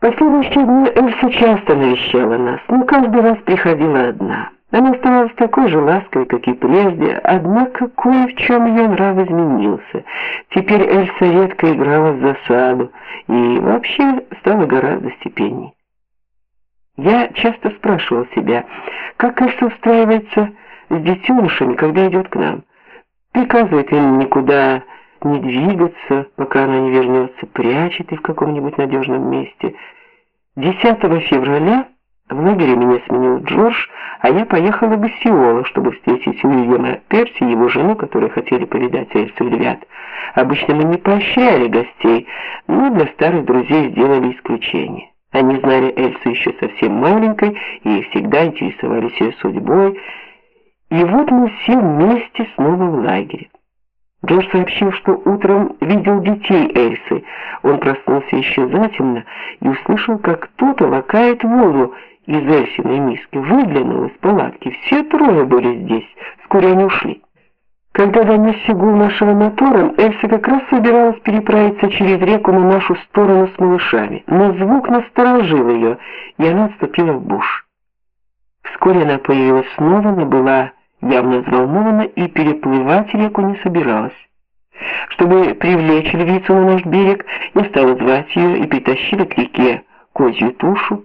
Последующие дни Эльса часто навещала нас, но каждый раз приходила одна. Она оставалась такой же ласковой, как и прежде, однако кое в чем ее нрав изменился. Теперь Эльса редко играла в засаду и вообще стала гораздо степенней. Я часто спрашивал себя, как Эльса устраивается с детенышами, когда идет к нам. Приказывает им никуда не двигаться, пока она не вернется, прячет их в каком-нибудь надежном месте. 10 февраля в лагере меня сменил Джордж, а я поехала в Сеула, чтобы встретить Уильяма Перси и его жену, которые хотели повидать Эльсу ребят. Обычно мы не поощряли гостей, но для старых друзей сделали исключение. Они знали Эльсу еще совсем маленькой и всегда интересовались ее судьбой. И вот мы все вместе снова в лагере. Джордж сообщил, что утром видел детей Эльсы. Он проснулся еще затемно и услышал, как кто-то лакает воду из Эльсиной миски. Выглянул из палатки. Все трое были здесь. Вскоре они ушли. Когда донесся гул нашего мотора, Эльса как раз собиралась переправиться через реку на нашу сторону с малышами. Но звук насторожил ее, и она отступила в буш. Вскоре она появилась снова, но была явно взволнована и переплывать реку не собиралась. Чтобы привлечь львицу на наш берег, я стала звать ее и притащила к реке козью тушу.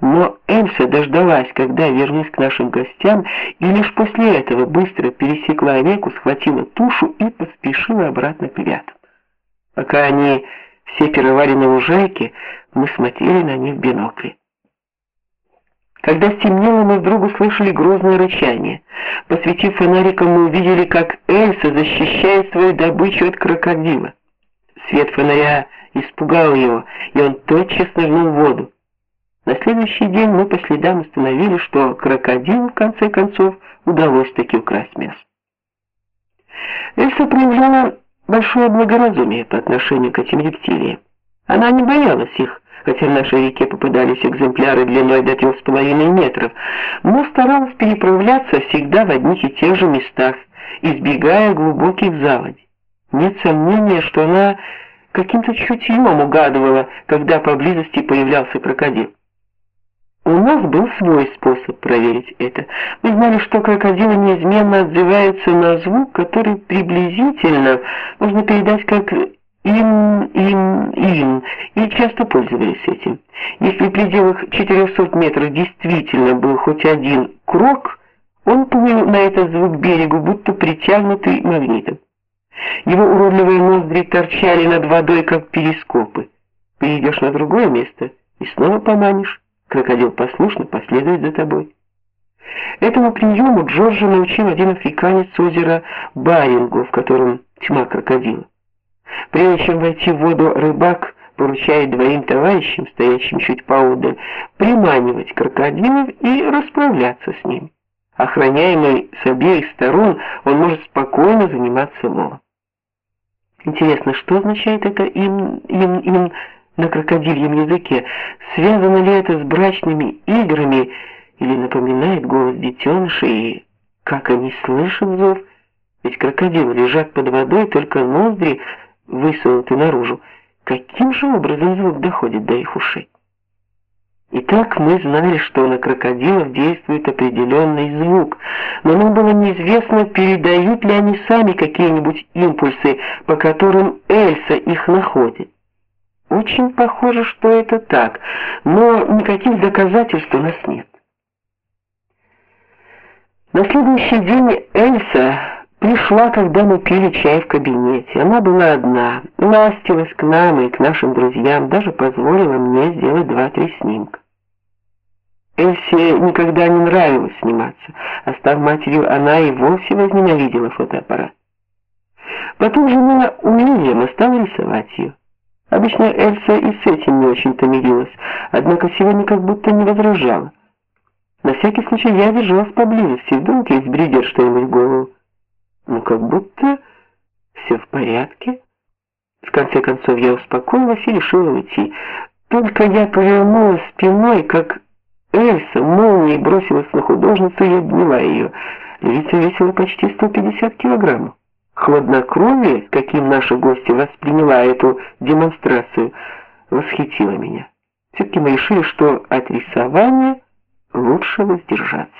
Но Эльса дождалась, когда вернусь к нашим гостям, и лишь после этого быстро пересекла реку, схватила тушу и поспешила обратно к ребятам. Пока они все пировали на лужайке, мы смотрели на них в бинокли. Когда стемнело, мы вдруг услышали грозное рычание. Посветив фонариком, мы увидели, как Эльса защищает свою добычу от крокодила. Свет фонаря испугал его, и он тотчас нырнул в воду. На следующий день мы по следам установили, что крокодилу в конце концов удалось таки украсть мясо. Эльса проявляла большое благоразумие по отношению к этим рептилиям. Она не боялась их, хотя в нашей реке попадались экземпляры длиной до трех с половиной метров, но старалась переправляться всегда в одних и тех же местах, избегая глубоких заводей. Нет сомнения, что она каким-то чутьем угадывала, когда поблизости появлялся крокодил. У нас был свой способ проверить это. Мы знали, что крокодилы неизменно отзываются на звук, который приблизительно можно передать как им, им, им, и часто пользовались этим. Если в пределах 400 метров действительно был хоть один крок, он плыл на этот звук берегу, будто притянутый магнитом. Его уродливые ноздри торчали над водой, как перископы. Перейдешь на другое место и снова поманишь. Крокодил послушно последует за тобой. Этому приему Джорджа научил один африканец озера Барингу, в котором тьма крокодила. Прежде чем войти в воду, рыбак поручает двоим товарищам, стоящим чуть поодаль, приманивать крокодилов и расправляться с ними. Охраняемый с обеих сторон, он может спокойно заниматься ловом. Интересно, что означает это им, им, им на крокодильем языке. Связано ли это с брачными играми или напоминает голос детеныша и как они слышат зов? Ведь крокодилы лежат под водой, только ноздри высунуты наружу. Каким же образом звук доходит до их ушей? Итак, мы знали, что на крокодилов действует определенный звук, но нам было неизвестно, передают ли они сами какие-нибудь импульсы, по которым Эльса их находит. Очень похоже, что это так, но никаких доказательств у нас нет. На следующий день Эльса пришла, когда мы пили чай в кабинете. Она была одна, ластилась к нам и к нашим друзьям, даже позволила мне сделать два-три снимка. Эльсе никогда не нравилось сниматься, а став матерью, она и вовсе возненавидела фотоаппарат. Потом жена Уильяма стала рисовать ее. Обычно Эльса и с этим не очень-то мирилась, однако сегодня как будто не возражала. На всякий случай я держалась поблизости, вдруг ей сбредет что-нибудь в голову. Ну, как будто все в порядке. В конце концов я успокоилась и решила уйти. Только я повернулась спиной, как Эльса молнией бросилась на художницу и обняла ее. Львица весила почти 150 килограммов. Хладнокровие, каким наша гостья восприняла эту демонстрацию, восхитило меня. Все-таки мы решили, что от рисования лучше воздержаться.